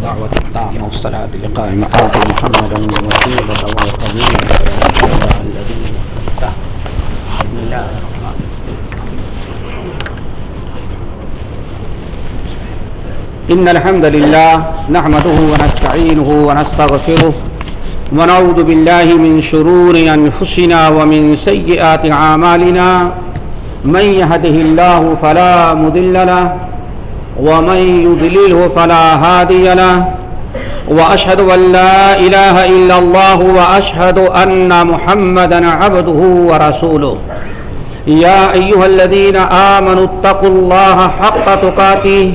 الدعوة التامة والصلاة لقائمة آت محمدا الوسيلة والفضيلة ولا الذين بسم الله الرحمن إن الحمد لله نحمده ونستعينه ونستغفره ونعوذ بالله من شرور أنفسنا ومن سيئات أعمالنا. من يهده الله فلا مضل له ومن يضلله فلا هادي له وأشهد أن لا إله إلا الله وأشهد أن محمدا عبده ورسوله. يا أيها الذين آمنوا اتقوا الله حق تقاته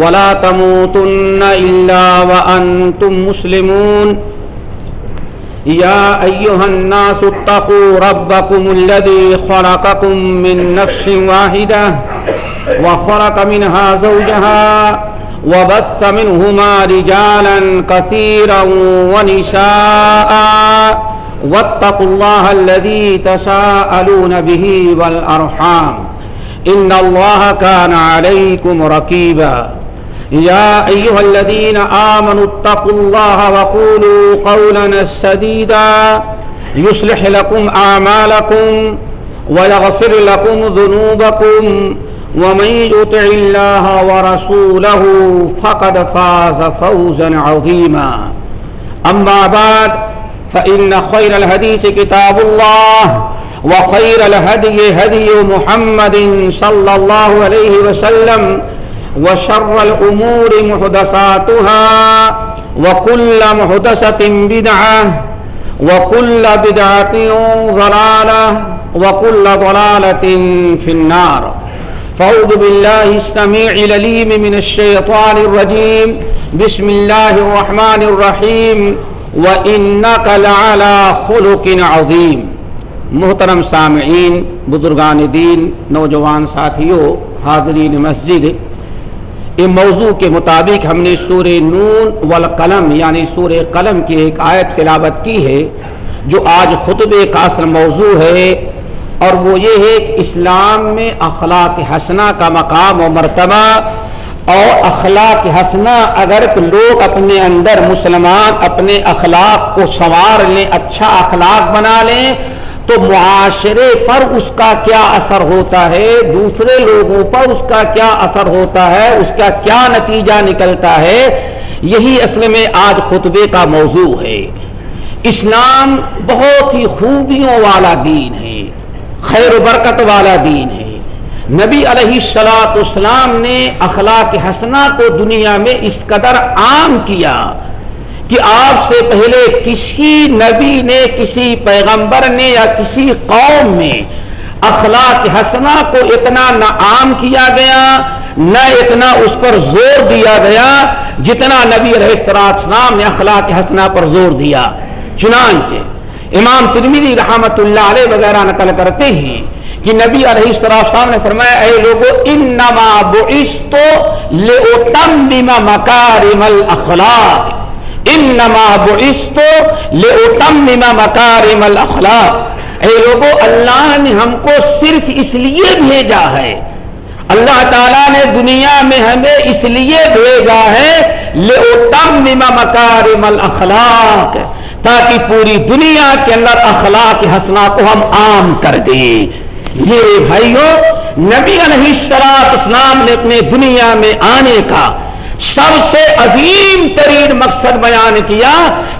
ولا تموتن إلا وأنتم مسلمون. يا أيها الناس اتقوا ربكم الذي خلقكم من نفس واحدة وخلق منها زوجها وبث منهما رجالا كثيرا ونساء واتقوا الله الذي تساءلون به والأرحام إن الله كان عليكم ركيبا يا أيها الذين آمنوا اتقوا الله وقولوا قولا سديدا يصلح لكم أعمالكم ويغفر لكم ذنوبكم ومن يطع الله ورسوله فقد فاز فوزا عظيما. أما بعد، فإن خير الحديث كتاب الله، وخير الهدي هدي محمد صلى الله عليه وسلم، وشر الأمور محدثاتها، وكل محدثة بدعة، وكل بدعة ضلالة، وكل ضلالة في النار. فأعوذ بالله السميع العليم من الشيطان الرجيم بسم الله الرحمن الرحيم وإنك لعلى خلق عظيم محترم سامعین، بزرگان دین، نوجوان ساتھیوں، حاضرین مسجد اس موضوع کے مطابق ہم نے سور نون والقلم یعنی سور قلم کی ایک آیت تلاوت کی ہے، جو آج خطبے کا اصل موضوع ہے۔ اور وہ یہ ہے کہ اسلام میں اخلاق حسنہ کا مقام و مرتبہ اور اخلاق حسنہ اگر لوگ اپنے اندر مسلمان اپنے اخلاق کو سنوار لیں اچھا اخلاق بنا لیں، تو معاشرے پر اس کا کیا اثر ہوتا ہے؟ دوسرے لوگوں پر اس کا کیا اثر ہوتا ہے؟ اس کا کیا نتیجہ نکلتا ہے؟ یہی اصل میں آج خطبے کا موضوع ہے۔ اسلام بہت ہی خوبیوں والا دین ہے۔ خیر و برکت والا دین ہے۔ نبی علیہ السلاط اسلام نے اخلاق حسنہ کو دنیا میں اس قدر عام کیا کہ آپ سے پہلے کسی نبی نے، کسی پیغمبر نے یا کسی قوم میں اخلاق حسنہ کو اتنا نہ عام کیا گیا، نہ اتنا اس پر زور دیا گیا جتنا نبی علیہ السلام نے اخلاق حسنہ پر زور دیا۔ چنانچہ امام ترمیری رحمت اللہ علیہ وغیرہ نقل کرتے ہیں کہ نبی علیہ السلام نے فرمایا، اے لوگو، انما بعثتو لأتمم مکارم الاخلاق انما بعثتو لأتمم مکارم الاخلاق اے لوگو، اللہ نے ہم کو صرف اس لیے بھیجا ہے۔ اللہ تعالیٰ نے دنیا میں ہمیں اس لیے بھیجا ہے، لأتمم مکارم الاخلاق تاکہ پوری دنیا کے اندر اخلاق حسنہ کو ہم عام کر دیں۔ یہ بھائیوں، نبی علیہ السلاط اسلام نے اپنے دنیا میں آنے کا سب سے عظیم ترین مقصد بیان کیا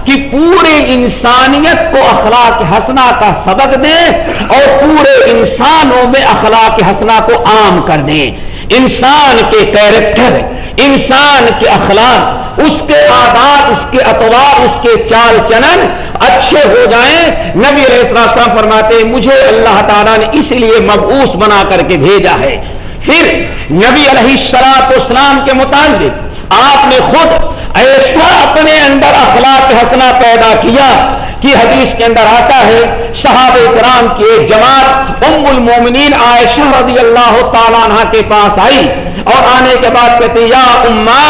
کہ پورے انسانیت کو اخلاق حسنہ کا سبق دیں اور پورے انسانوں میں اخلاق حسنہ کو عام کر دیں۔ انسان کے کیریکٹر، انسان کے اخلاق، اس کے عادات اس کے اطوار، اس کے چال چلن اچھے ہو جائیں۔ نبی علیہ السلام فرماتے ہیں، مجھے اللہ تعالیٰ نے اس لیے مبعوث بنا کر کے بھیجا ہے۔ پھر نبی علیہ السلاط اسلام کے متعلق آپ نے خود ایسا اپنے اندر اخلاق حسنہ پیدا کیا۔ کہ حدیث کے اندر آتا ہے، صحابہ کرام کی ایک جماعت ام المومنین عائشہ رضی اللہ تعالیٰ عنہ کے پاس آئی اور آنے کے بعد کہتے، یا امہ،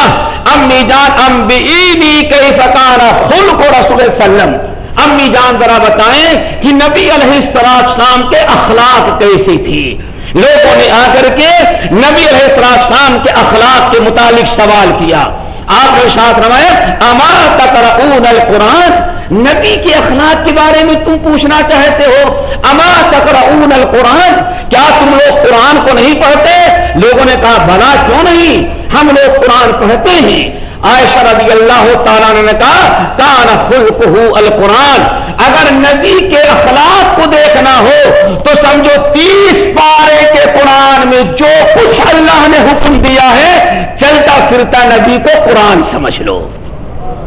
امی جان امبئینی کیف کان خلق رسول وسلم امی جان ذرا بتائیں کہ نبی علیہ السلام کے اخلاق کیسی تھی لوگوں نے آ کر کے نبی علیہ السلام کے اخلاق کے متعلق سوال کیا۔ آپ نے ساتھ روایا اما تقرؤون القرآن؟ نبی کے اخلاق کے بارے میں تم پوچھنا چاہتے ہو؟ اما تقرؤون القرآن؟ کیا تم لوگ قرآن کو نہیں پڑھتے؟ لوگوں نے کہا بنا کیوں نہیں؟ ہم لوگ قرآن پڑھتے ہیں۔ عائشہ رضی اللہ تعالیٰ نے کہا، کان خلقہ القرآن۔ اگر نبی کے اخلاق کو دیکھنا ہو، تو سمجھو تیس پارے کے قرآن میں جو کچھ اللہ نے حکم دیا ہے، چلتا پھرتا نبی کو قرآن سمجھ لو۔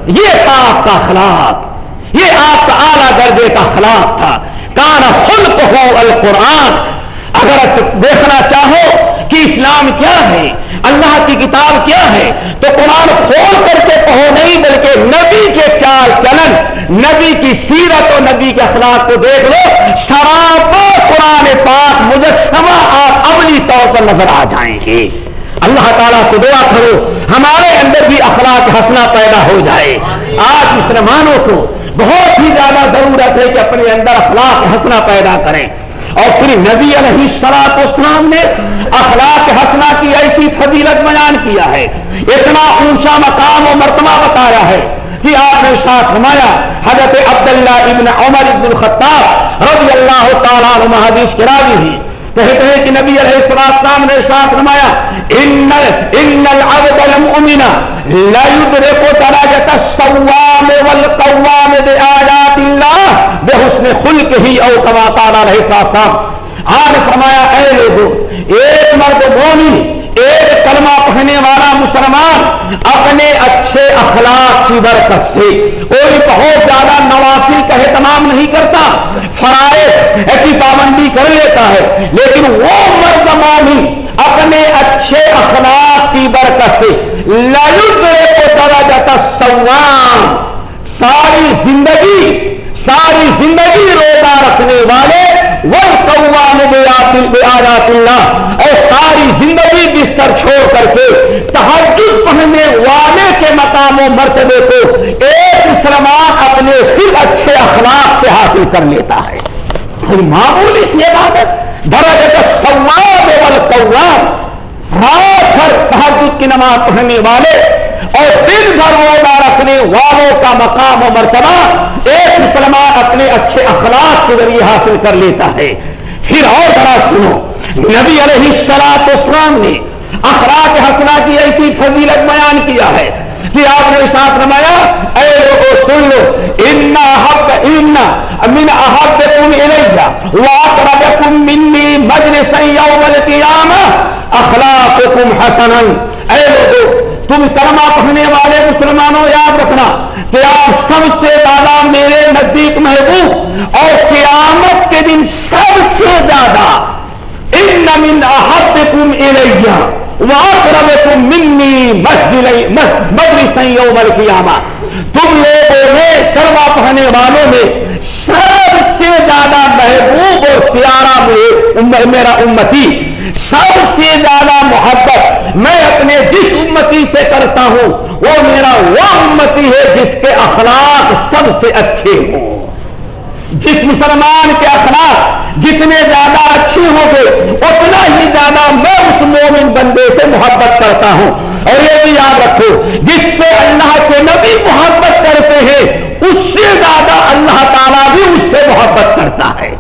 یہ تھا آپ کا اخلاق۔ یہ آپ کا اعلیٰ درجے کا اخلاق تھا۔ کان خلقہ القرآن۔ اگر دیکھنا چاہو کہ اسلام کیا ہے، اللہ کی کتاب کیا ہے، تو قرآن کھول کر کے کہو نہیں، بلکہ نبی کے چال چلن، نبی کی سیرت و نبی کے اخلاق کو دیکھ لو، شراب قرآن پاک مجسمہ آپ عملی طور پر نظر آ جائیں گے۔ اللہ تعالیٰ سے دعا کرو، ہمارے اندر بھی اخلاق ہنسنا پیدا ہو جائے۔ آج مسلمانوں کو بہت ہی زیادہ ضرورت ہے کہ اپنے اندر اخلاق ہنسنا پیدا کریں۔ اور پھر نبی علیہ سلاط اسلام نے اخلاق حسنا کی ایسی فضیلت بیان کیا ہے۔ اتنا اونچا مقام و مرتبہ بتایا ہے کہ آپ نے ساتھ فرمایا، حضرت عبداللہ ابن عمر ابن الخطاب رضی اللہ تعالیٰ حدیث کے راوی ہیں۔ کہتے ہیں کہ نبی علیہ السلام نے ساتھ فرمایا، ان ان العبد المؤمن لا يدرك درجه الصوام والقوام بآيات الله، بحسن خلقه او كما قال عليه السلام آج فرمایا، اے لوگوں ایک مرد مومن ایک کلمہ پڑھنے والا مسلمان اپنے اچھے اخلاق کی برکت سے کوئی بہت زیادہ نوافل کا اہتمام نہیں کرتا، فرائض کی پابندی کر لیتا ہے، لیکن وہ مرد مومن اپنے اچھے اخلاق کی برکت سے کو درا جاتا سوام ساری زندگی ساری زندگی روزہ رکھنے والے وہ اللہ اور ساری زندگی بستر چھوڑ کر کے تحجد پڑھنے والے کے مقام و مرتبے کو ایک مسلمان اپنے صرف اچھے اخلاق سے حاصل کر لیتا ہے۔ کوئی معمولی سی عبادت درجہ سواد والقوام۔ رات بھر تحجد کی نماز پڑھنے والے اور دن بھر وہ روزہ رکھنے والوں کا مقام و مرتبہ ایک مسلمان اپنے اچھے اخلاق کے ذریعے حاصل کر لیتا ہے۔ پھر اور ذرا سنو، نبی علیہ السلاط اسلام نے اخلاق حسنا کی ایسی فضیلت بیان کیا ہے کہ آپ نے ساتھ رمایا اے لوگوں سن لو، ان حق ان من احبکم الیہ واقربکم منی مجلس یوم القیامہ اخلاقکم حسنا۔ اے لوگوں تم کرما پڑھنے والے مسلمانوں یاد رکھنا کہ آپ سب سے زیادہ میرے نزدیک محبوب اور قیامت کے دن سب سے زیادہ ان من احبکم الیہ واقربکم منی مجلس یوم القیامہ۔ تم لوگوں میں کرما پڑھنے والوں میں سب سے زیادہ محبوب اور پیارا میرا امتی، سب سے زیادہ محبت میں اپنے جس امتی سے کرتا ہوں، وہ میرا وہ امتی ہے جس کے اخلاق سب سے اچھے ہوں۔ جس مسلمان کے اخلاق جتنے زیادہ اچھے ہوں گے، اتنا ہی زیادہ میں اس مومن بندے سے محبت کرتا ہوں۔ اور یہ بھی یاد رکھو، جس سے اللہ کے نبی محبت کرتے ہیں، اس سے زیادہ اللہ تعالیٰ بھی اس سے محبت کرتا ہے۔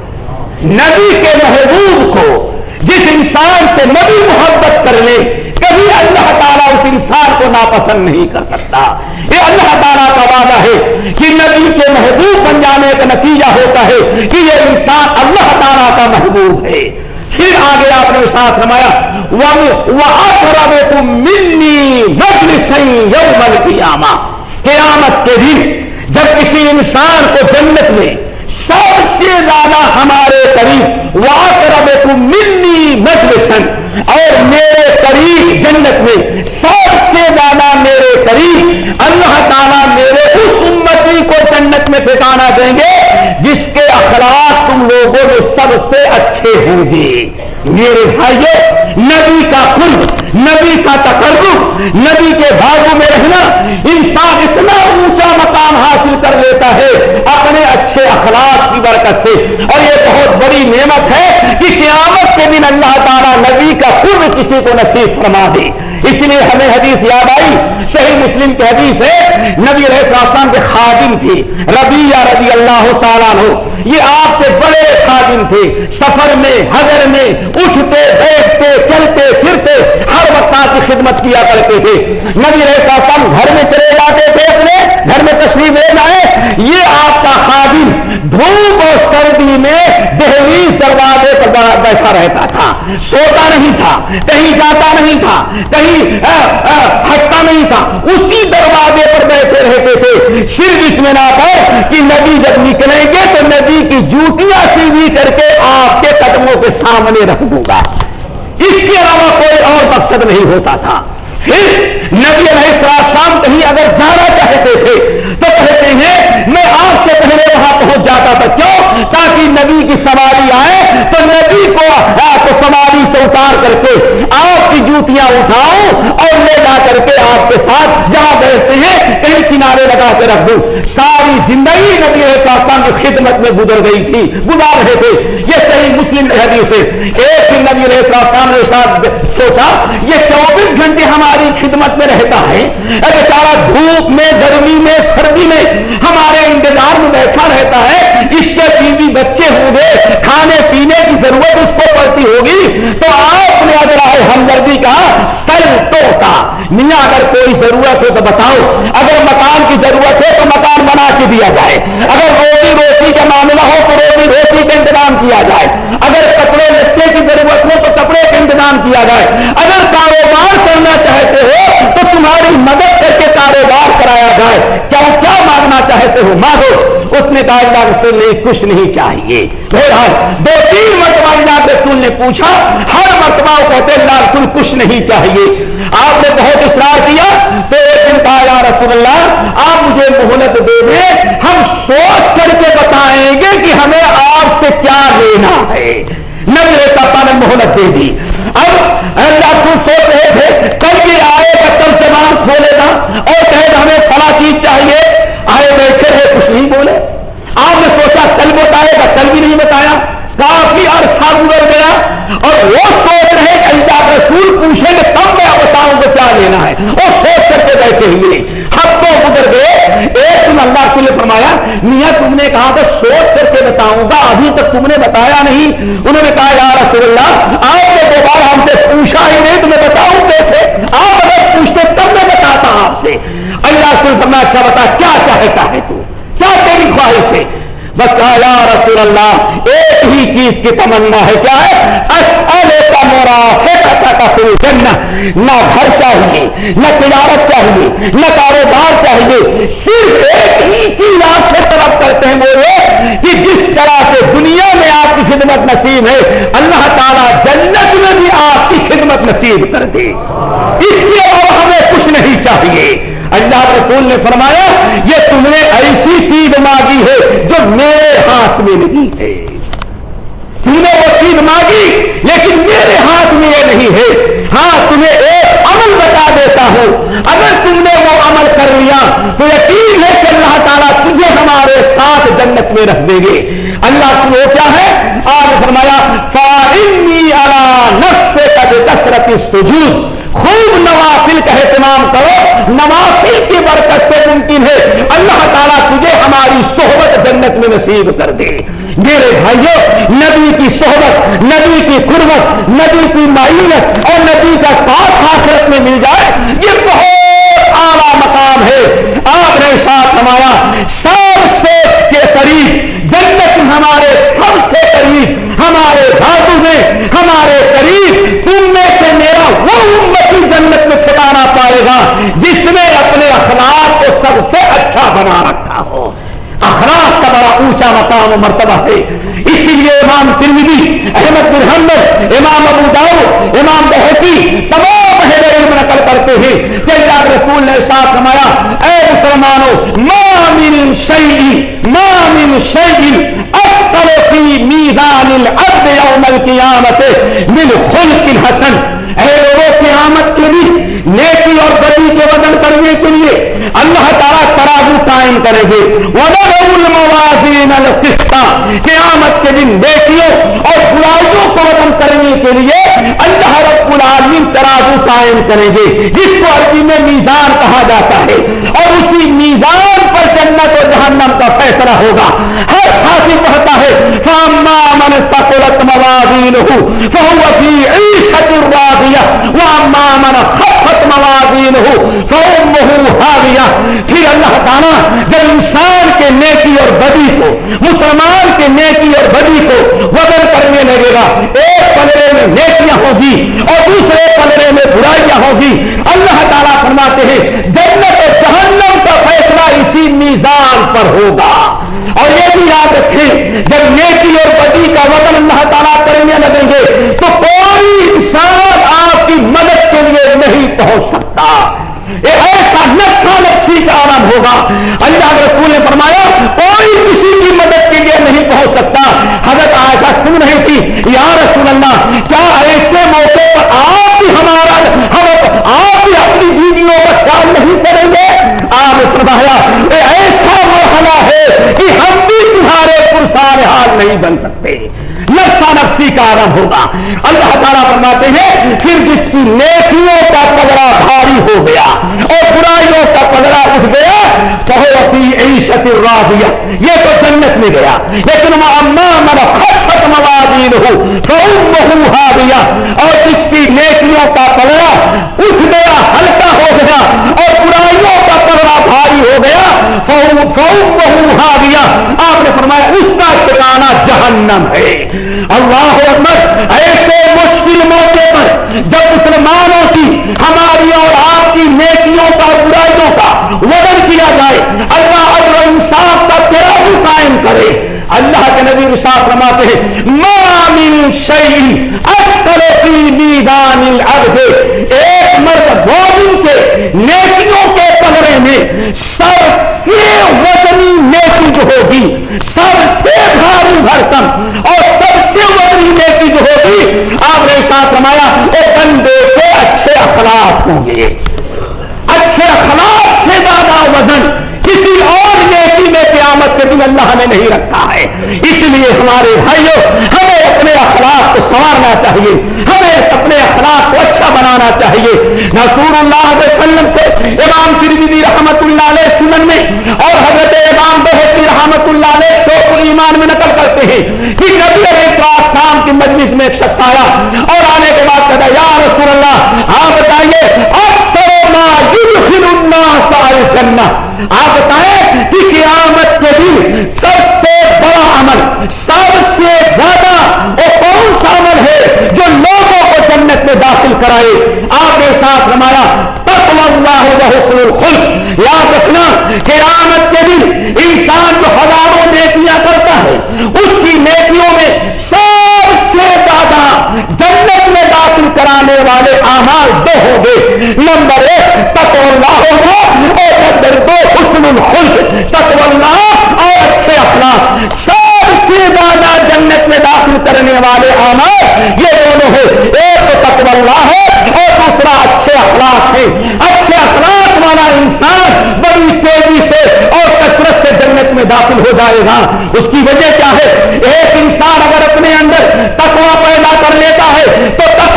نبی کے محبوب کو، جس انسان سے نبی محبت کر لے کبھی اللہ تعالیٰ اس انسان کو ناپسند نہیں کر سکتا۔ یہ اللہ تعالیٰ کا وعدہ ہے کہ نبی کے محبوب بن جانے کا نتیجہ ہوتا ہے کہ یہ انسان اللہ تعالیٰ کا محبوب ہے۔ پھر آگے آپ نے ساتھ رمایا قیامت کے دن جب کسی انسان کو جنت میں سب سے زیادہ ہمارے قریب واقرب منی مجلسن اور میرے قریب جنت میں سب سے زیادہ میرے قریب اللہ تعالیٰ میرے اس امتی کو جنت میں ٹھکانا دیں گے جس کے اخلاق تم لوگوں میں سب سے اچھے ہوں گے۔ میرے بھائیو، نبی کا قرب، نبی کا تقرب، نبی کے بھاگوں میں رہنا انسان اتنا اونچا مقام حاصل کر لیتا ہے اپنے اچھے اخلاق کی برکت سے۔ اور یہ بہت بڑی نعمت ہے کہ قیامت کے دن اللہ تعالیٰ نبی کا خود کسی کو نصیب فرما دے۔ اس لیے ہمیں حدیث یاد آئی۔ صحیح مسلم کی حدیث ہے، نبی علیہ السلام کے خادم تھی ربیہ رضی اللہ تعالیٰ ہو یہ آپ کے بڑے خادم تھے۔ سفر میں، حضر میں، اٹھتے، بیٹھتے، چلتے، پھرتے، ہر وقت آپ کی خدمت کیا کرتے تھے۔ نبی علیہ السلام گھر میں چلے جاتے تھے اپنے گھر میں تشریف لے جائے، یہ آپ کا خادم دھوپ اور سردی میں دہلیز دروازے پر بیٹھا رہتا تھا، سوتا نہیں تھا، کہیں جاتا نہیں تھا، کہیں ہٹتا نہیں تھا۔ اسی دروازے پر بیٹھے رہتے تھے۔ صرف اس میں نہ پر کہ نبی جب نکلیں گے تو نبی کی جوتیاں سیدھی کر کے آپ کے قدموں کے سامنے رکھ دوں گا۔ اس کے علاوہ کوئی اور مقصد نہیں ہوتا تھا۔ پھر نبی علیہ السلام کہیں اگر جانا چاہتے تھے تو کہتے ہیں، میں آپ سے پہلے وہاں پہنچ جاتا تھا کیوں تاکہ نبی کی سواری آئے، تو نبی کو سواری سے اتار کر کے آپ کی جوتیاں اٹھاؤں اور لے جا کر کے آپ کے ساتھ جہاں بیٹھتے ہیں، کہیں کنارے لگا کے رکھ دوں۔ ساری زندگی نبی علیہ السلام کی خدمت میں گزر گئی تھی، گزار رہے تھے۔ یہ صحیح مسلم حدیث ہے۔ ایک دن نبی علیہ السلام نے ساتھ سوچا، یہ چوبیس گھنٹے ہماری خدمت میں رہتا ہے۔ بیچارہ دھوپ میں، گرمی میں، سردی میں ہمارے انتظار میں بیٹھا رہتا ہے اس کے بیوی بچے ہوں گے، کھانے پینے کی ضرورت اس کو پڑتی ہوگی۔ تو آپ نے اگر آئے ہمدردی کا سل توتا میاں اگر کوئی ضرورت ہو تو بتاؤ۔ اگر مکان کی ضرورت ہے تو مکان بنا کے دیا جائے۔ اگر روٹی روٹی کا معاملہ ہو تو روٹی روٹی کا انتظام کیا جائے۔ اگر کپڑے لتے کی ضرورت ہو تو کپڑے کا انتظام کیا جائے۔ اگر کاروبار کرنا چاہتے ہو تو تمہاری مدد کیا مانگنا چاہتے ہو، مانگو۔ اس نے کہا، اللہ رسول نے کچھ نہیں چاہیے۔ بہرحال، دو تین مرتبہ اللہ رسول نے پوچھا، ہر مرتبہ وہ کہتے اللہ رسول کچھ نہیں چاہیے۔ آپ نے بہت اصرار کیا، تو ایک دن کہا، یا رسول اللہ، آپ مجھے مہلت دے دیں، ہم سوچ کر کے بتائیں گے کہ ہمیں آپ سے کیا لینا ہے۔ نبی پاپا نے مہلت دے دی۔ اب اللہ کو سوچ رہے تھے، کل بھی آئے گا کل سے مان کھولے گا اور کہے گا، ہمیں فلاں چیز چاہیے۔ آئے بیٹھے رہے کچھ نہیں بولے۔ آپ نے سوچا کل بتائے گا کل بھی نہیں بتایا؟ کافی عرصہ گزر گیا اور وہ سوچ رہے کہ اللہ رسول پوچھیں گے، تب میں بتاؤں گا کیا لینا ہے۔ وہ سوچ کر کے بیٹھے ہوئے ہفتوں گزر گئے۔ ایک دن اللہ کو نے فرمایا، میاں، تم نے کہا تھا، سوچ کر کے بتاؤں گا۔ ابھی تک تم نے بتایا نہیں۔ انہوں نے کہا، یا رسول اللہ، آپ نے دوبارہ ہم سے پوچھا ہی نہیں، تمہیں بتاؤں کیسے؟ آپ اگر پوچھتے، تب میں بتاتا آپ سے۔ اللہ کو فرمایا اچھا بتا، کیا چاہتا ہے تو؟ کیا تیری خواہش ہے؟ بس کہا، یا رسول اللہ، ایک ہی چیز کی تمنا ہے، کیا ہے؟ کا نہ گھر چاہیے، نہ تجارت چاہیے، نہ کاروبار چاہیے، صرف ایک ہی چیز آپ سے طرف کرتے ہیں بولے کہ جس طرح سے دنیا میں آپ کی خدمت نصیب ہے، اللہ تعالیٰ جنت میں بھی آپ کی خدمت نصیب کر دے۔ اس کے علاوہ ہمیں کچھ نہیں چاہیے۔ اللہ رسول نے فرمایا، یہ تم نے ایسی چیز مانگی ہے جو میرے ہاتھ میں نہیں ہے۔ تم نے وہ چیز مانگی، لیکن میرے ہاتھ میں یہ نہیں ہے۔ ہاں تمہیں ایک عمل بتا دیتا ہوں۔ اگر تم نے وہ عمل کر لیا، تو یقین ہے کہ اللہ تعالیٰ تجھے ہمارے ساتھ جنت میں رکھ دیں گے۔ اللہ سے وہ کیا ہے؟ آج فرمایا فارنی اللہ نفس کا کثرت سجود خوب نوافل کا اہتمام کرو نوافل برکت سے ممکن ہے۔ اللہ تعالیٰ تجھے ہماری صحبت جنت میں نصیب کر دے۔ میرے بھائیوں نبی کی صحبت، نبی کی قربت، نبی کی معیت اور نبی کا ساتھ آخرت میں مل جائے، یہ بہت اعلیٰ مقام ہے۔ آپ نے ساتھ ہمارا سب سے کے قریب، جنت ہمارے سب سے قریب، ہمارے دھاتو میں، ہمارے قریب، تم میں سے میرا وہ امتی جنت میں ٹھکانا پائے گا۔ جس نے اپنے اخلاق کو سب سے اچھا بنا رکھا ہو۔ اخلاق کا بڑا اونچا مقام و مرتبہ ہے۔ اسی لیے امام ترمیدی احمد بن حمد امام ابو داؤ امام بحقی تمام اہل علم نقل کرتے ہیں۔ کہ اللہ رسول نے ساتھ ہمارا اے مسلمانوں، ما من شیئی ما من شیئی افقر فی میزان العبد یوم القیامت من خلق حسن اے لوگوں قیامت کے بھی نیکی اور بدی کے وزن کرنے کے لیے اللہ تعالیٰ ترازو قائم کرے گے الموازین القسطہ قیامت کے دن نیکیوں اور برائیوں کو وزن کرنے کے لیے اللہ رب العالمین ترازو قائم کریں گے، جس کو عربی میں میزان کہا جاتا ہے۔ اور اسی میزان پر جنت و جہنم کا فیصلہ ہوگا۔ ہر ساتھی پڑھتا ہے فاما من سقلت موازینہ فهو فی عیشت راضیہ واما من خفت موازینہ فامه ہاویہ پھر اللہ تعالیٰ جب انسان کے نیکی اور بدی کو، مسلمان کے نیکی اور بدی کو وزن کرنے لگے گا، ایک پلڑے میں نیکیاں ہوگی اور دوسرے پلڑے میں برائیاں ہوگی۔ اللہ تعالیٰ فرماتے ہیں، جنت و جہنم کا فیصلہ اسی میزان پر ہوگا۔ اور یہ بھی یاد رکھیں، جب نیکی اور بدی کا وطن اللہ تعالیٰ کرنے لگیں گے، تو نہیں پہنچ سکتا۔ یہ ایسا نفسا نفسی کا آرام ہوگا۔ اللہ رسول نے فرمایا، کوئی کسی کی مدد کے لیے نہیں پہنچ سکتا۔ حضرت عائشہ سن رہی تھی، یا رسول اللہ، کیا ایسے موقع پر آپ بھی ہمارا ہم آپ بھی اپنی بیویوں کا خیال نہیں کریں گے؟ آپ نے فرمایا، یہ ایسا مرحلہ ہے کہ ہم بھی تمہارے پرسان حال نہیں بن سکتے۔ نفسا نفسی کا آرم ہوگا۔ اللہ تعالیٰ فرماتے ہیں، پھر جس کی نیکیوں کا پگڑا بھاری ہو گیا اور برائیوں کا پگڑا اٹھ گیا، فہو عیشت الراضیہ یہ تو جنت میں گیا، لیکن وہ اما من خفت موادین ہو فامہ ہاویہ اور جس کی نیکیوں کا پگڑا اٹھ گیا، ہلکا ہو گیا اور برائیوں کا پگڑا بھاری ہو گیا فامہ ہاویہ آپ نے فرمایا، اس کا ٹھکانہ جہنم ہے۔ اللہ اکبر، ایسے مشکل موقع پر جب مسلمانوں کی، ہماری اور آپ کی نیکیوں کا، برائیوں کا وزن کیا جائے، اللہ عدل انصاف کا تراجو قائم کرے۔ اللہ کے نبی رشاط فرماتے ہیں مامن شعین اکثر فی میدان العبد ایک مرد مومن کے نیکیوں کے پگڑے میں سب سے وزنی نیکی جو ہوگی سب سے بھاری بھرکم اور سب سے وزنی نیکی جو ہوگی آپ نے ساتھ رمایا وہ بندے کے اچھے اخلاق ہوں گے۔ اچھے اخلاق سے زیادہ وزن کسی میں قیامت کے دن اللہ نے نہیں رکھا ہے۔ اس لیے ہمارے بھائیوں، ہمیں اپنے اخلاق کو سنوارنا چاہیے۔ ہمیں اپنے اخلاق کو اچھا بنانا چاہیے۔ رسول اللہ علیہ وسلم سے امام ترمیدی رحمت اللہ علیہ سنن میں اور حضرت امام بہتی رحمت اللہ علیہ شوق ایمان میں نقل کرتے ہیں کہ نبی علیہ السلام شام کی مجلس میں ایک شخص آیا اور آنے کے بعد کہتا یا رسول اللہ ہاں بتائیے اکثر الجنہ آپ بتائیں کہ قیامت کے دن سب سے بڑا عمل، سب سے زیادہ وہ کون سا عمل ہے جو لوگوں کو جنت میں داخل کرائے؟ آپ نے ساتھ ہمارا اللہ حسن الخلق۔ یاد رکھنا، قیامت کے دن انسان جو ہزاروں نیکیاں کرتا ہے، اس کی نیکیوں میں سب سے زیادہ جنت میں داخل کرانے والے اعمال دو ہوں گے۔ نمبر ایک اللہ ہوگا اور نمبر دو حسن الخلق، تقوی اللہ اور اچھے اخلاق۔ سب سے زیادہ جنت میں داخل کرنے والے اعمال یہ دونوں ہیں۔ ایک تو تقوی اللہ ہے اور دوسرا اچھے اخلاق ہے اچھے اخلاق والا انسان بڑی تیزی سے اور کثرت سے جنت میں داخل ہو جائے گا۔ اس کی وجہ کیا ہے؟ ایک انسان اگر اپنے اندر تقوی پیدا کر لیتا ہے تو تقوی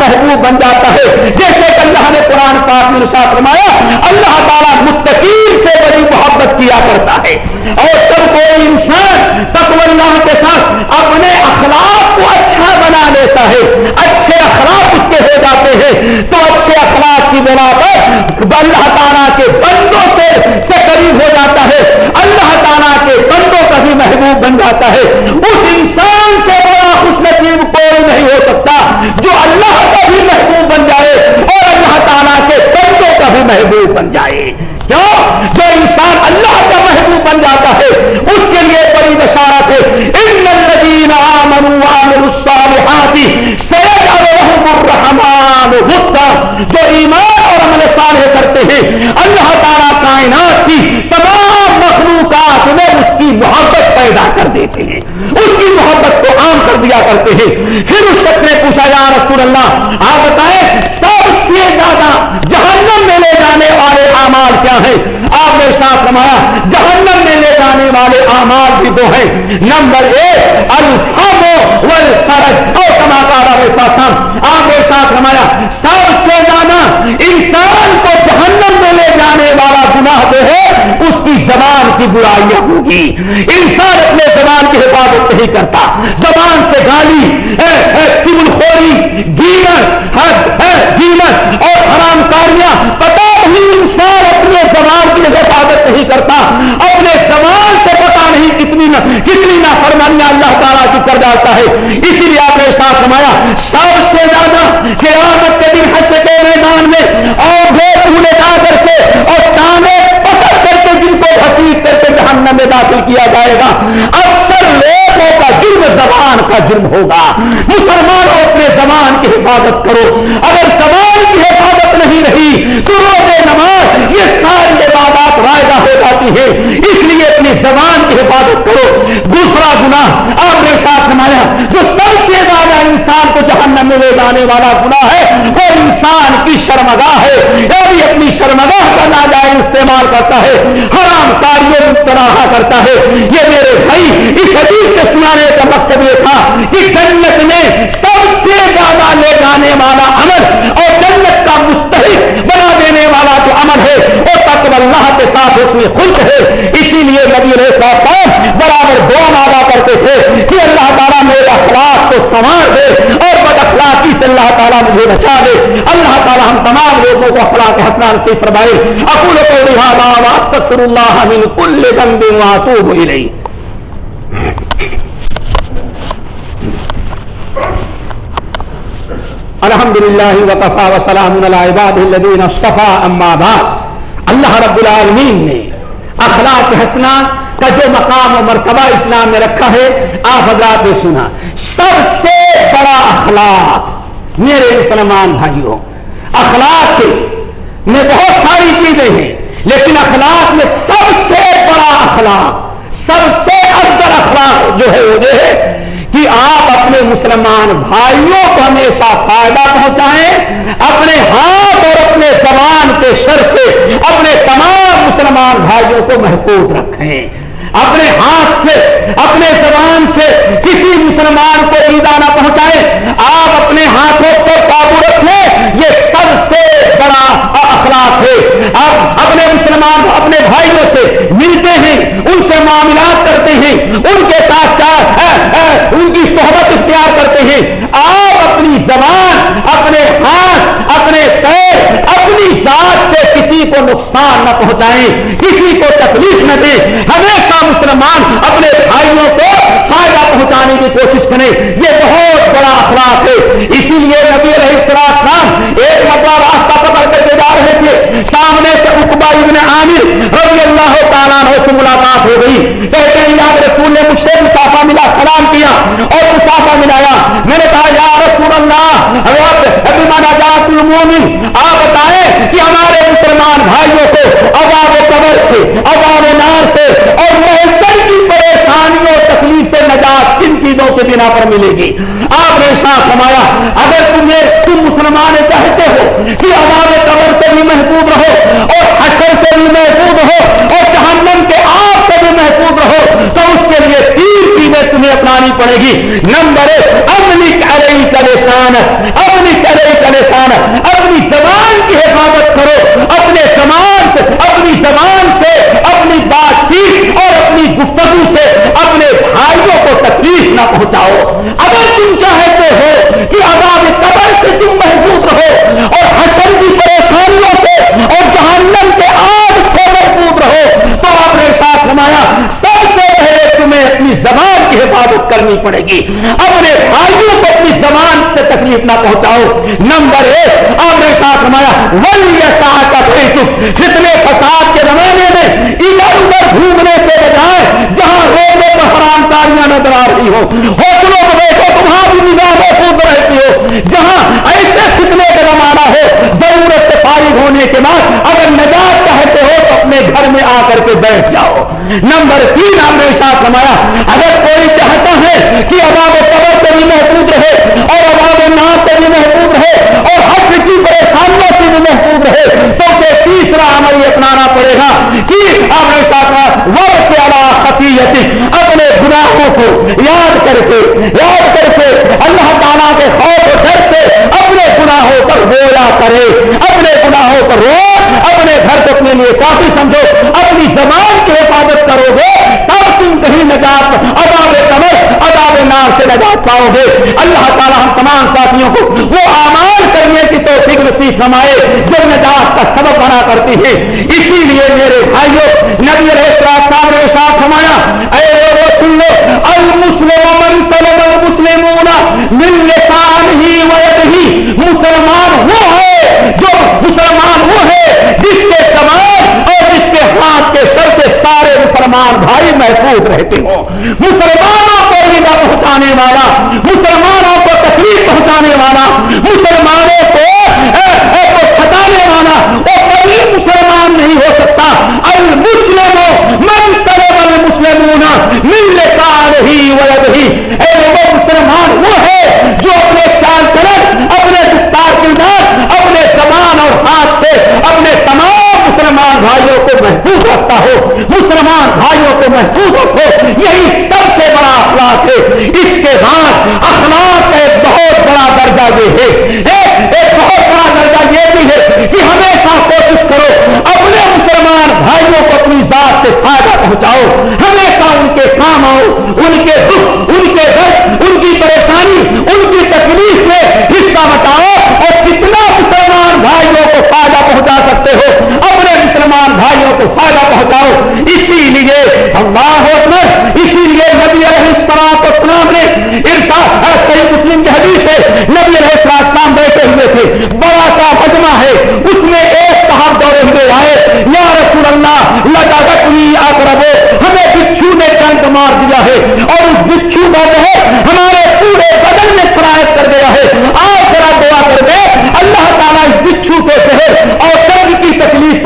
محبوب بن جاتا ہے۔ جیسے کہ اللہ نے قرآن پاک میں نشا فرمایا، اللہ تعالیٰ متقین سے بڑی محبت کیا کرتا ہے۔ اور جب کوئی انسان تقوی اللہ کے ساتھ اپنے اخلاق کو اچھا بنا لیتا ہے، اچھے اخلاق اس کے ہو جاتے ہیں، تو اچھے اخلاق کی بنا پر اللہ تعالیٰ کے بندوں سے سے قریب ہو جاتا ہے۔ اللہ تعالیٰ کے بندوں کا بھی محبوب بن جاتا ہے۔ اس انسان سے بڑا خوش نصیب کوئی نہیں ہو سکتا جو اللہ کا بھی محبوب بن جائے اور اللہ تعالیٰ کے بندوں کا بھی محبوب بن جائے۔ کیوں؟ جو انسان اللہ کا محبوب بن جاتا ہے، اس کے لیے بڑی بشارت ہے۔ ان الذین آمنوا وعملوا الصالحات سيجعل لهم الرحمن ودا جو ایمان اور عمل صالح کرتے ہیں، اللہ تعالیٰ کائنات کی تمام مخلوقات میں اس کی محبت پیدا کر دیتے ہیں۔ اس کی محبت کو عام کر دیا کرتے ہیں۔ پھر اس شخص نے پوچھا، یا رسول اللہ، آپ بتائیں، سب سے زیادہ جہنم میں آپ نے ساتھ رمایا جہنم میں لے جانے والے اعمال بھی دو ہیں۔ نمبر ایک الفامو والفرج۔ او کما قال علیہ آپ نے ساتھ ہمارا سب سے زیادہ انسان کو جہنم میں لے جانے والا گناہ جو ہے، اس کی زبان کی برائیاں ہوگی۔ انسان اپنے زبان کی حفاظت نہیں کرتا۔ زبان سے گالی چمن خوری گیمت گیمت اور حرام کاریاں، پتا نہیں انسان اپنے زبان کی حفاظت نہیں کرتا، اپنے زبان سے پتا نہیں کتنی کتنی نہ فرمانیاں اللہ تعالیٰ کی کر جاتا ہے۔ اسی لیے آپ نے ساتھ سمایا سب سے زیادہ قیامت کے دن حج کے میدان میں اور جا کر کے اور تانے جن کر کے جہنم میں داخل کیا جائے گا۔ اکثر لوگوں کا جرم زبان کا جرم ہوگا۔ مسلمانوں اپنے زبان کی حفاظت کرو۔ اگر زبان کی حفاظت نہیں رہی تو روزے نماز، یہ ساری عبادات رائدہ ہو جاتی ہے اس لیے اپنی زبان کی حفاظت کرو۔ دوسرا گناہ، آپ نے ساتھ نمایا جو سب سے زیادہ انسان کو جہنم میں لے جانے والا گناہ ہے، وہ انسان کی شرمگاہ ہے۔ یعنی اپنی شرمگاہ کا ناجائز استعمال کرتا ہے۔ حرام کاریوں مبتلا کرتا ہے۔ یہ میرے بھائی، اس حدیث کے سنانے کا مقصد یہ تھا کہ جنت میں سب سے زیادہ لے جانے والا عمل اور جنت کا مستحق بنا دینے والا جو عمل ہے، وہ تقوی اللہ کے ساتھ اس میں خلق ہے۔ اسی لیے نبی علیہ السلام برابر دعا مانگا کرتے تھے کہ اللہ تعالیٰ میرے اخلاق کو سنوار دے اور بد اخلاقی سے اللہ تعالیٰ مجھے بچا دے۔ اللہ تعالیٰ ہم تمام لوگوں کو اخلاق حسنا سے فرمائے۔ اقول کو لہٰذا واستغفر اللہ من کل ذنب واتوب الیہ۔ الحمد للہ وقفا وسلام علی عباد الذین اصطفى اما بعد۔ اللہ رب العالمین نے اخلاق حسنا کا جو مقام و مرتبہ اسلام میں رکھا ہے، آپ حضرات نے سنا۔ سب سے بڑا اخلاق میرے مسلمان بھائیوں، اخلاق کے میں بہت ساری چیزیں ہیں، لیکن اخلاق میں سب سے بڑا اخلاق، سب سے افضل اخلاق جو ہے وہ یہ ہے کہ آپ اپنے مسلمان بھائیوں کو ہمیشہ فائدہ پہنچائیں، اپنے ہاتھ اور اپنے زبان کے شر سے اپنے تمام مسلمان بھائیوں کو محفوظ رکھیں۔ اپنے ہاتھ سے، اپنے زبان سے کسی مسلمان کو ایدا نہ پہنچائے۔ آپ اپنے ہاتھوں کو قابو رکھیں، یہ سب سے بڑا اخلاق ہے۔ آپ اپنے مسلمان، اپنے بھائیوں سے ملتے ہیں، ان سے معاملات کرتے ہیں، ان کے ساتھ چار ان کی صحبت اختیار کرتے ہیں۔ آپ اپنی زبان، اپنے ہاتھ، اپنے پیر اپنی ذات سے کسی کو نقصان نہ پہنچائیں، کسی کو تکلیف نہ دیں۔ ہمیشہ مسلمان اپنے بھائیوں کو فائدہ پہنچانے کی کوشش کریں۔ یہ بہت بڑا اخلاق ہے۔ اسی لیے نبی علیہ السلام ایک مرتبہ راستہ پکڑ کر کے جا رہے تھے۔ سامنے سے اقبا ابن عامر رضی اللہ تعالیٰ عنہ سے ملاقات ہو گئی۔ کہتے ہیں یا رسول نے مجھ سے مسافہ ملا سلام کیا اور مسافہ ملایا۔ میں نے کہا، یا رسول اللہ، حضرت ابھی مانا جات المومن آپ کہ ہمارے مسلمان بھائیوں کو عذاب قبر سے، عذاب نار سے اور محسن کی پریشانیوں تکلیف سے نجات کن چیزوں کے بنا پر ملے گی۔ آپ نے ساتھ فرمایا، اگر تمہیں، تم مسلمان چاہتے ہو کہ عذاب قبر سے بھی محفوظ رہو اور حشر سے بھی محفوظ ہو اور جہنم کے آپ سے بھی محفوظ رہو، تو اس کے لیے تین چیزیں تمہیں اپنانی پڑے گی۔ نمبر ایک امنی کرئی کا نشان امنی کرئی کا نشان اپنی زبان کی حفاظت کرو اپنے زمان سے اپنی زبان سے، اپنی بات چیت اور اپنی گفتگو سے اپنے بھائیوں کو تکلیف نہ پہنچاؤ۔ اگر تم چاہتے ہو کہ عذاب قبر سے تم محفوظ رہو اور حسن کی پریشانیوں سے اور جہنم کے آگ سے محفوظ رہو، تو آپ نے ساتھ فرمایا، سب سے پہلے تمہیں اپنی زبان کی حفاظت کرنی پڑے گی۔ اپنے بھائیوں کو اپنی زبان سے تکلیف نہ پہنچاؤ۔ نمبر ایک، آپ نے ساتھ فرمایا ولی کا فتنے فساد کے زمانے میں ادھر ادھر گھومنے کے بجائے جہاں روڈوں پر حرام کاریاں نظر آ رہی ہو ہوٹلوں میں بیٹھو تمہاری نگاہ محفوظ رہتی ہو۔ جہاں ایسے فتنے کا زمانہ ہو، ضرورت سے فارغ ہونے کے بعد اگر نجات چاہتے ہو اپنے گھر میں آ کر کے بیٹھ جاؤ۔ نمبر تین آپ نے ساتھ فرمایا، اگر کوئی چاہتا ہے کہ اباب قبر سے بھی محفوظ رہے اور اباب ناز سے بھی محفوظ رہے اور حسر کی پریشانیوں سے بھی محفوظ رہے، تو اسے تیسرا عمل یہ اپنانا پڑے گا کہ آپ نے ساتھ وہ کے علاقہ خطیت اپنے گناہوں کو یاد کر کے، یاد کر کے اللہ تعالیٰ کے خوف و ڈر سے پر بولا کرے۔ اپنے گناہوں پر رو اپنے گھر کو اپنے لیے کافی سمجھو۔ اپنی زبان کی حفاظت کرو گے، تب تم کہیں نجات اداب کمر اداب نار سے نجات پاؤ گے۔ اللہ تعالیٰ ہم تمام ساتھیوں کو وہ اعمال کرنے کی توفیق نصیب فرمائے جو نجات کا سبب بنا کرتی ہے اسی لیے میرے بھائیوں نبی علیہ صاحب نے ساتھ فرمایا، اے لوگوں سن لو، المسلم من سلم المسلمون من لسان ہی وید ہی مسلمان وہ ہے جو مسلمان وہ ہے جس کے سوال اور جس کے ہاتھ کے سر سے سارے مسلمان بھائی محفوظ رہتے ہوں۔ مسلمانوں کو نہ پہنچانے والا، مسلمانوں کو تکلیف پہنچانے والا، مسلمانوں کو ستانے والا، وہ کبھی مسلمان نہیں ہو سکتا۔ المسلم، من سرب المسلمون، من لسان ہی ولد ہی اے، وہ مسلمان وہ ہے جو اپنے چال چلن اپنے دستار کردار اپنے زبان اور ہاتھ سے اپنے تمام مسلمان بھائیوں کو محفوظ رکھتا ہو، مسلمان بھائیوں کو محفوظ رکھو، یہی سب سے بڑا اخلاق ہے۔ اس کے بعد اخلاق کا ایک بہت بڑا درجہ یہ ہے ایک بہت بڑا درجہ یہ بھی ہے کہ ہمیشہ کوشش کرو اپنے مسلمان بھائیوں کو اپنی ذات سے فائدہ پہنچاؤ ہمیشہ ان کے کام آؤ ان کے دکھ ان کے درد ان کی پریشانی ان کی تکلیف میں حصہ بتاؤ اور کتنا مسلمان بھائیوں کو فائدہ پہنچا سکتے ہو اپنے مسلمان بھائیوں کو فائدہ پہنچاؤ۔ اسی لیے اللہ اکبر اسی لیے نبی علیہ السلام اسلام نے ارشاد صحیح مسلم کی حدیث ہے، نبی علیہ السلام بیٹھے ہوئے تھے۔ بڑا سا مجمع ہے، اس میں ایک صاحب دورے ہوئے آئے۔ یا رسول اللہ لگا لگاگت اقربو، ہمیں بچھو نے ڈنک مار دیا ہے۔ اور اس بچھو کا زہر ہمارے پورے بدن میں سرایت کر گیا ہے۔ آج ذرا دعا کر دے، اللہ تعالیٰ اس بچھو کے زہر اور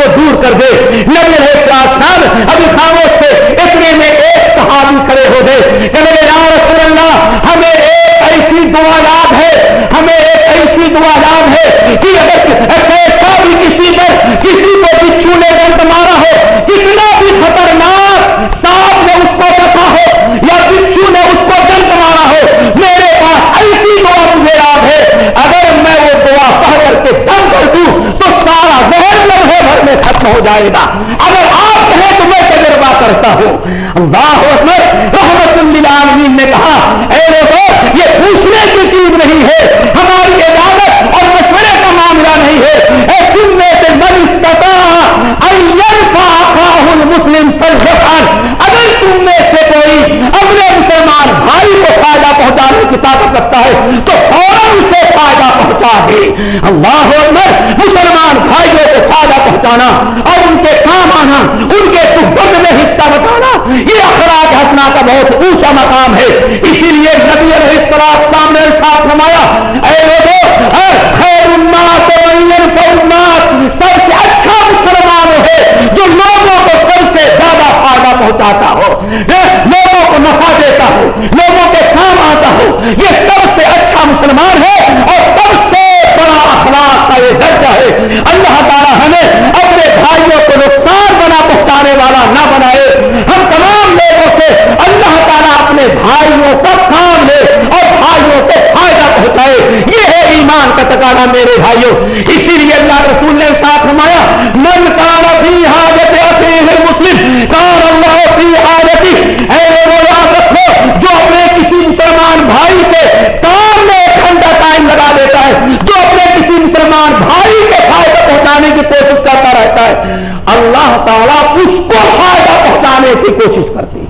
کو دور کر دے۔ نبی علیہ السلام ابھی خاموش تھے۔ اتنے میں ایک صحابی کھڑے ہو گئے۔ کہ میرے یا رسول اللہ، ہمیں ایک ایسی دعا یاد ہے۔ ہمیں ایک ایسی دعا یاد ہے کہ اگر کیسا بھی کسی پر کسی کو بچھو نے ڈنک مارا ہو کتنا بھی خطرناک سانپ نے اس کو پتا ہو یا بچھو نے اس کو ڈنک مارا ہو میرے پاس ایسی دعا مجھے یاد ہے اگر میں وہ دعا پڑھ کر کے دم کر دوں تو سارا زہر لمحے بھر میں ختم ہو جائے گا۔ اگر آپ کہیں تو میں تجربہ کرتا ہوں۔ اللہ اکبر، رحمت للعالمین نے کہا، اے لوگوں یہ پوچھنے کی چیز نہیں ہے۔ ہماری عبادت اور مشورے کا معاملہ نہیں ہے۔ اے تم میں سے من استطاع ان ينفع اخاه المسلم فليفعل اگر تم میں سے کوئی اپنے مسلمان بھائی کو فائدہ پہنچانے کی طاقت رکھتا ہے، تو فوراً اسے فائدہ اللہ اکبر، مسلمان بھائیوں کو فائدہ پہنچانا اور ان کے کام آنا، ان کے دکھ میں حصہ بتانا یہ اخراج ہسنا کا بہت اونچا مقام ہے۔ اسی لیے نبی علیہ السلام سامنے ارشاد فرمایا، اے لوگوں خیر الناس و الناس، سب سے اچھا مسلمان ہے جو لوگوں کو سب سے زیادہ فائدہ پہنچاتا ہو۔ لوگوں کو نفع دیتا ہو، لوگوں کے کام آتا ہو، یہ سب سے اچھا مسلمان ہے اور سب سے بڑا اخلاق کا یہ درجہ ہے اللہ تعالیٰ ہمیں اپنے بھائیوں کو نقصان بنا پہنچانے والا نہ بنائے۔ ہم تمام لوگوں سے اللہ تعالیٰ اپنے بھائیوں کا کام لے اور بھائیوں کو فائدہ پہنچائے۔ یہ ہے ایمان کا تقاضا میرے بھائیوں۔ اسی لیے اللہ رسول نے ساتھ فرمایا، من کان فی حاجت اخیہ المسلم، کان اللہ فی حاجتی اے لوگوں، یاد رکھو، جو اپنے کسی مسلمان بھائی کے کام میں ایک گھنٹہ ٹائم لگا دیتا ہے، جو اپنے کسی مسلمان بھائی کے فائدہ پہنچانے کی کوشش کرتا رہتا ہے۔ اللہ تعالیٰ اس کو فائدہ پہنچانے کی کوشش کرتی ہے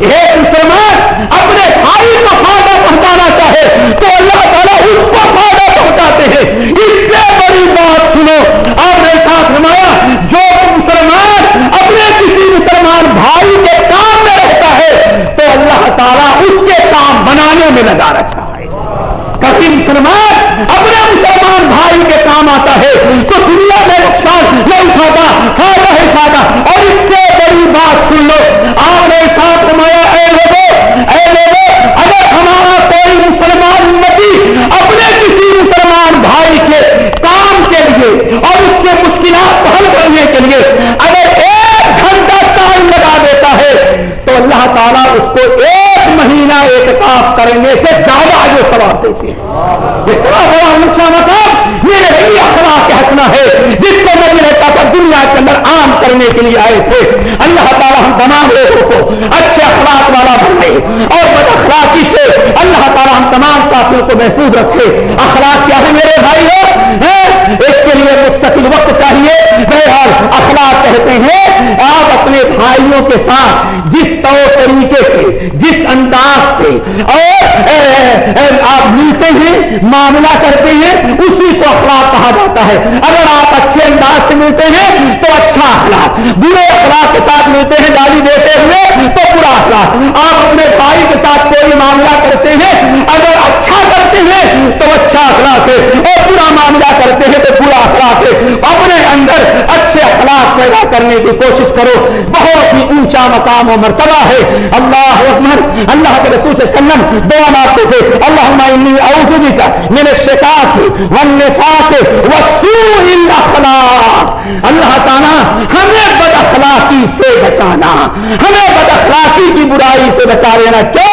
ایک مسلمان، اپنے بھائی کو فائدہ پہنچانا چاہے تو اللہ تعالیٰ اس کو فائدہ پہنچاتے ہیں۔ اس سے بڑی بات سنو، آپ نے ساتھ فرمایا، جو مسلمان اپنے کسی مسلمان بھائی کے کام میں رہتا ہے تو اللہ تعالیٰ اس کے کام بنانے میں لگا رکھا معاف کرنے سے زیادہ جو ثواب دیتے ہیں۔ اتنا بڑا اونچا مقام یہ رہی اخلاق حسنا ہے۔ جس دنیا کے اندر عام کرنے کے لیے آئے تھے۔ اللہ تعالیٰ ہم تمام لوگوں کو اچھے اخلاق والا بنائے اور بد اخلاقی سے اللہ تعالیٰ ہم تمام ساتھیوں کو محفوظ رکھے۔ اخلاق کیا ہے میرے بھائی اس کے لیے مستقل وقت چاہیے۔ بہرحال اخلاق کہتے ہیں، آپ اپنے بھائیوں کے ساتھ جس طور طریقے سے، جس انداز سے، اور آپ ملتے ہیں، معاملہ کرتے ہیں، اسی کو اخلاق کہا جاتا ہے۔ اگر آپ اچھے انداز سے ملتے ہیں تو اچھا اخلاق۔ برے اخلاق کے ساتھ ملتے ہیں، گالی دیتے ہوئے تو برا اخلاق۔ آپ اپنے بھائی کے ساتھ کوئی معاملہ کرتے ہیں، اگر اچھا کرتے ہیں تو اچھا اخلاق ہے، اور برا معاملہ کرتے ہیں تو برا اخلاق ہے۔ اپنے اندر اچھے اخلاق پیدا کرنے کی کوشش کرو۔ بہت ہی اونچا مقام و مرتبہ ہے۔ اللہ اکبر، اللہ کے رسول صلی اللہ علیہ وسلم، دعا مانگتے تھے۔ اللہم انی اعوذ بک من الشقاق والنفاق وسوء الاخلاق۔ اللہ تعالی ہمیں بد اخلاقی سے بچانا، ہمیں بد اخلاقی کی برائی سے بچا لینا۔ کیا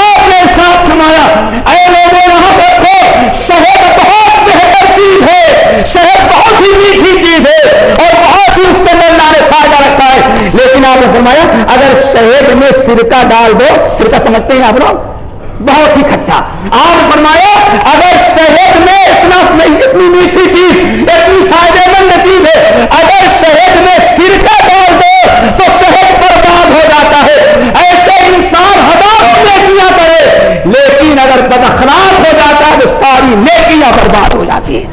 آپ نے ساتھ فرمایا، اے لوگوں، یہاں دیکھو شہد بہت بہتر چیز ہے شہد بہت ہی میٹھی چیز ہے اور بہت ہی اس کے اندر اللہ نے فائدہ رکھا ہے۔ لیکن آپ نے فرمایا، اگر شہد میں سرکہ ڈال دو سرکہ سمجھتے ہیں آپ لوگ؟ بہت ہی کھٹا۔ آپ فرمایا، اگر شہد میں اتنا اتنی میٹھی چیز اتنی فائدے مند چیز ہے اگر شہد میں سرکہ ڈال دو تو شہد برباد ہو جاتا ہے ایسے انسان ہزاروں نیکیاں کرے لیکن اگر بدخلاق ہو جاتا ہے تو ساری نیکیاں برباد ہو جاتی ہیں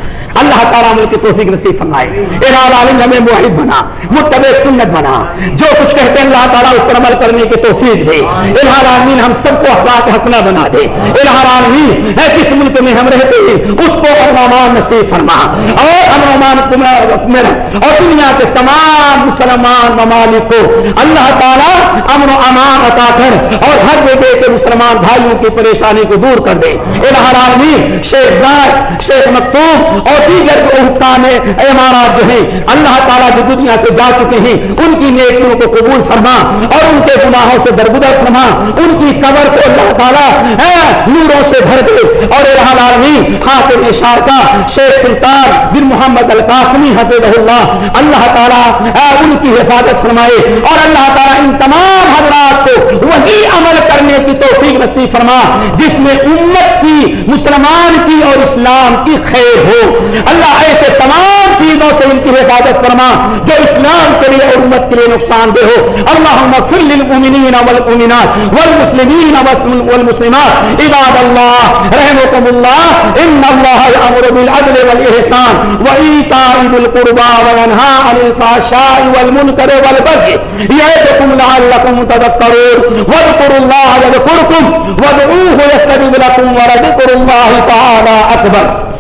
اللہ تعالیٰ مل کی توفیق نصیب فرمائے۔ اراد عالم ہمیں معاہد بنا، متبع سنت بنا۔ جو کچھ کہتے ہیں اللہ تعالیٰ، اس پر عمل کرنے کی توفیق دے۔ الہار عالمین ہم سب کو اخلاق حسنہ بنا دے۔ الہار عالمین ہے جس ملک میں ہم رہتے ہیں اس کو امن نصیب فرما۔ اور امن امان اور دنیا کے تمام مسلمان ممالک کو اللہ تعالیٰ امن و امان عطا کر اور ہر جگہ کے مسلمان بھائیوں کی پریشانی کو دور کر دے۔ الہار عالمین شیخ زائد شیخ مکتوب اور دیگر حکام ہے امارات جو ہیں، اللہ تعالیٰ جو دنیا سے جا چکے ہیں، ان کی نیکیوں کو قبول فرما اور ان کے گناہوں سے درگدر فرما، ان کی قبر کو اللہ تعالیٰ نوروں سے بھر دے۔ اور رحم عالمین خاطر اشار کا شیخ سلطان بن محمد القاسمی حفظ اللہ اللہ تعالیٰ ان کی حفاظت فرمائے اور اللہ تعالیٰ ان تمام حضرات کو وہی عمل کرنے کی توفیق نصیب فرما، جس میں امت کی، مسلمان کی اور اسلام کی خیر ہو۔ اللہ ایسے تمام چیزوں سے ان کی حفاظت فرما جو اسلام کے لیے اور امت کے لیے نقصان دہ ہو۔ اللہم اغفر للمؤمنین والمؤمنات والمسلمین والمسلمات۔ عباد اللہ رحمكم اللہ۔ ان اللہ یامر بالعدل والاحسان وایتاء ذی القربى وینھا عن الفحشاء والمنکر والبغي یعظکم لعلکم تذکرون۔ واذکروا اللہ یذکرکم۔ وادعوه یستجب لكم ولذکر اللہ تعالی اکبر۔